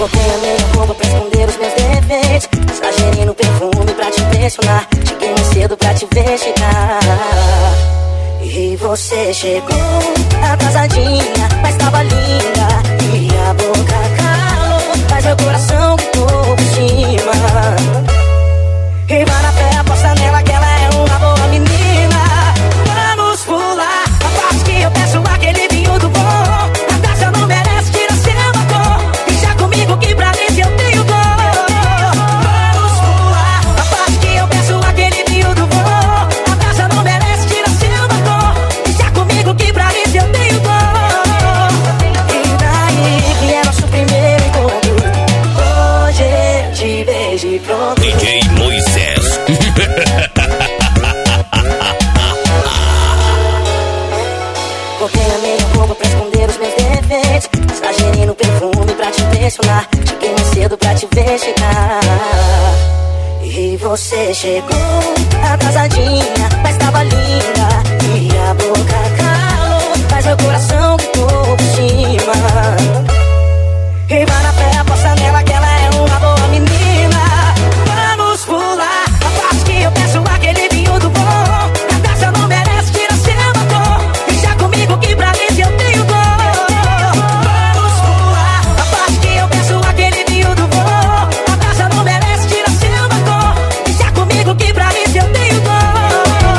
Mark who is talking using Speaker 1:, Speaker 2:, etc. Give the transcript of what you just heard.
Speaker 1: Botei a minha roupa pra esconder os meus defeitos. Tá Exagerei no perfume pra te impressionar. Cheguei mais cedo pra te ver chegar. E você chegou atrasadinha, mas tava linda.
Speaker 2: DJ Moisés.
Speaker 1: Coloquei a melhor roupa pra esconder os meus defeitos. Exagerei no perfume pra te impressionar. Cheguei mais cedo pra te ver chegar. E você chegou atrasadinha, mas tava linda.